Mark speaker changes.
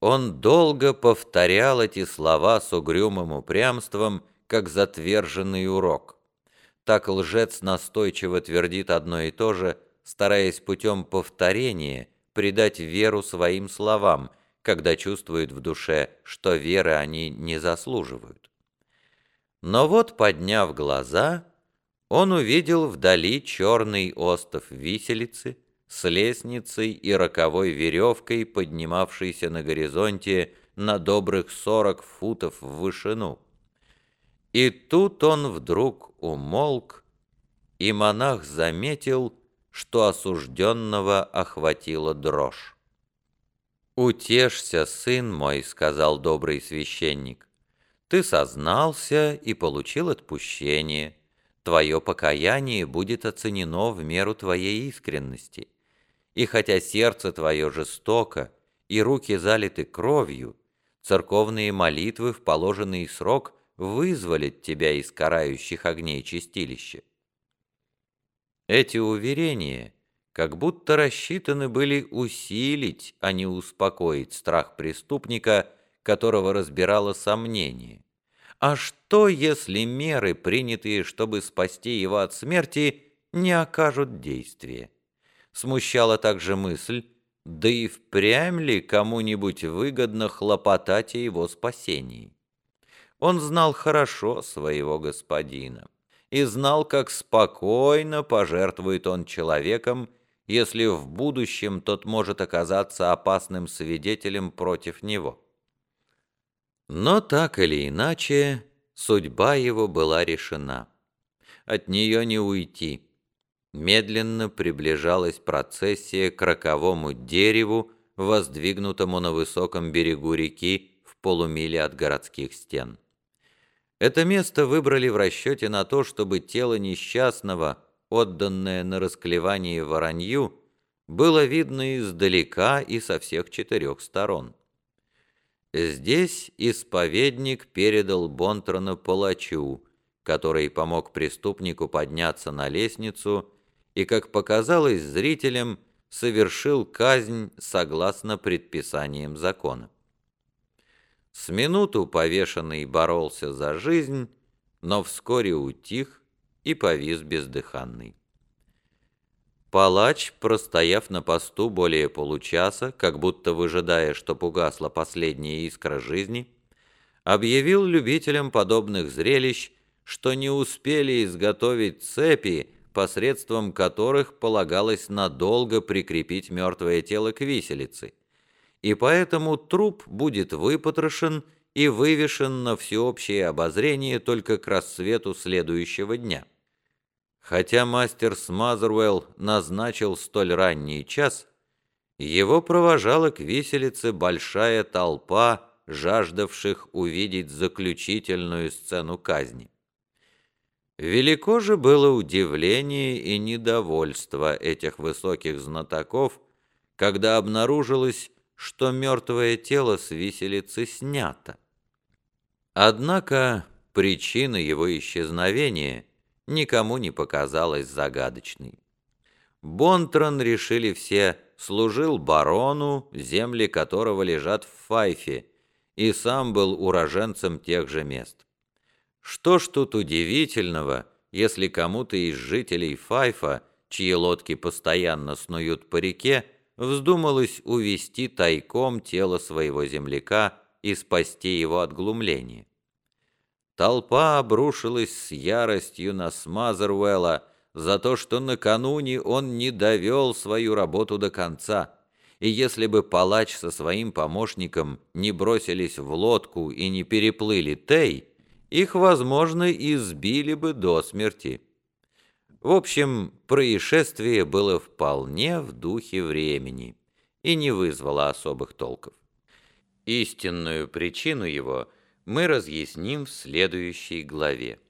Speaker 1: Он долго повторял эти слова с угрюмым упрямством, как затверженный урок. Так лжец настойчиво твердит одно и то же, стараясь путем повторения придать веру своим словам, когда чувствует в душе, что веры они не заслуживают. Но вот, подняв глаза, он увидел вдали черный остов виселицы с лестницей и роковой веревкой, поднимавшейся на горизонте на добрых сорок футов в вышину. И тут он вдруг умолк, и монах заметил, что осужденного охватила дрожь. «Утешься, сын мой», — сказал добрый священник, — «ты сознался и получил отпущение. Твое покаяние будет оценено в меру твоей искренности. И хотя сердце твое жестоко, и руки залиты кровью, церковные молитвы в положенный срок вызволят тебя из карающих огней чистилища. Эти уверения как будто рассчитаны были усилить, а не успокоить страх преступника, которого разбирало сомнение. А что, если меры, принятые, чтобы спасти его от смерти, не окажут действия? Смущала также мысль, да и впрямь ли кому-нибудь выгодно хлопотать о его спасении? Он знал хорошо своего господина и знал, как спокойно пожертвует он человеком, если в будущем тот может оказаться опасным свидетелем против него. Но так или иначе, судьба его была решена. От нее не уйти. Медленно приближалась процессия к роковому дереву, воздвигнутому на высоком берегу реки в полумиле от городских стен. Это место выбрали в расчете на то, чтобы тело несчастного, отданное на расклевание воронью, было видно издалека и со всех четырех сторон. Здесь исповедник передал Бонтрона палачу, который помог преступнику подняться на лестницу и, как показалось зрителям, совершил казнь согласно предписаниям закона. С минуту повешенный боролся за жизнь, но вскоре утих и повис бездыханный. Палач, простояв на посту более получаса, как будто выжидая, что погасла последняя искра жизни, объявил любителям подобных зрелищ, что не успели изготовить цепи, посредством которых полагалось надолго прикрепить мертвое тело к виселице, и поэтому труп будет выпотрошен и вывешен на всеобщее обозрение только к рассвету следующего дня. Хотя мастер Смазервелл назначил столь ранний час, его провожала к виселице большая толпа, жаждавших увидеть заключительную сцену казни. Велико же было удивление и недовольство этих высоких знатоков, когда обнаружилось, что мертвое тело с виселицы снято. Однако причина его исчезновения никому не показалась загадочной. Бонтрон, решили все, служил барону, земли которого лежат в Файфе, и сам был уроженцем тех же мест. Что ж тут удивительного, если кому-то из жителей Файфа, чьи лодки постоянно снуют по реке, вздумалось увести тайком тело своего земляка и спасти его от глумления. Толпа обрушилась с яростью на Смазервелла за то, что накануне он не довел свою работу до конца, и если бы палач со своим помощником не бросились в лодку и не переплыли Тей, их, возможно, избили бы до смерти. В общем, происшествие было вполне в духе времени и не вызвало особых толков. Истинную причину его мы разъясним в следующей главе.